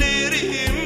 bilirim